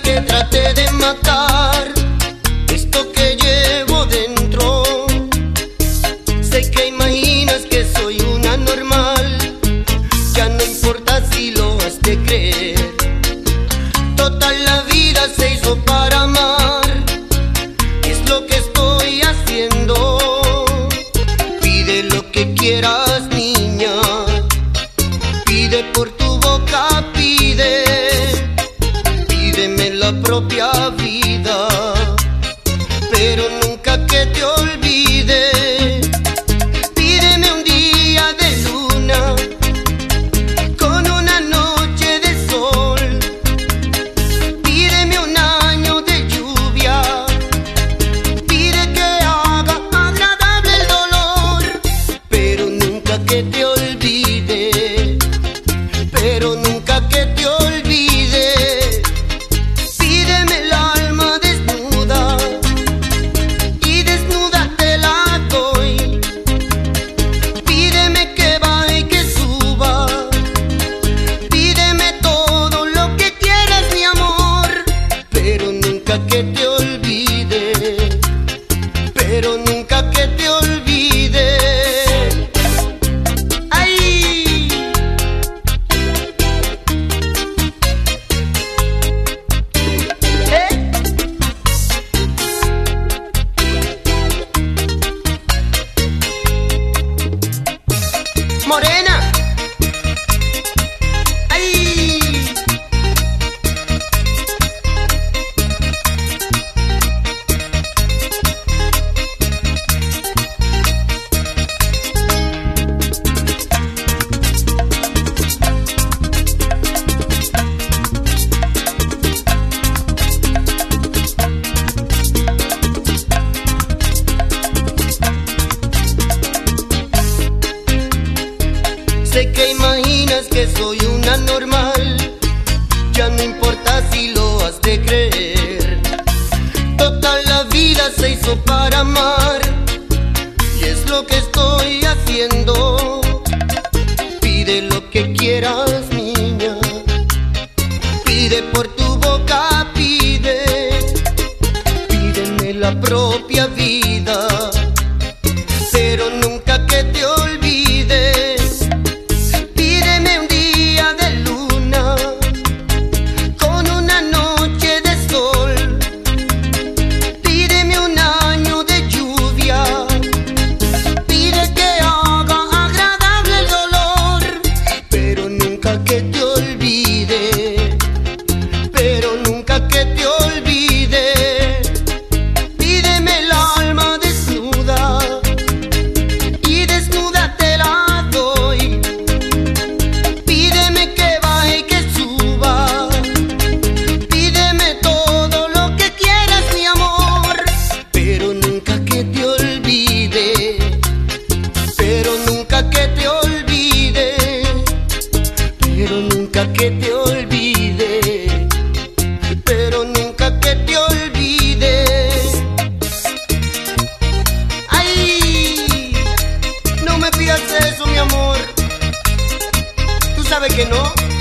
que traté de matar esto que llevo dentro. Sé que imaginas que soy una normal, ya no importa si lo has de creer. Toda la vida se hizo para amar. que te olvide, pero nunca que te olvide. Pídeme el alma desnuda y desnuda te la doy. Pídeme que vaya y que suba. Pídeme todo lo que quieras, mi amor, pero nunca que te olvide. Sé que imaginas que soy una normal, ya no importa si lo has de creer. Total la vida se hizo para amar y es lo que estoy haciendo. Pide lo que quieras, niña. Pide por sabe que no.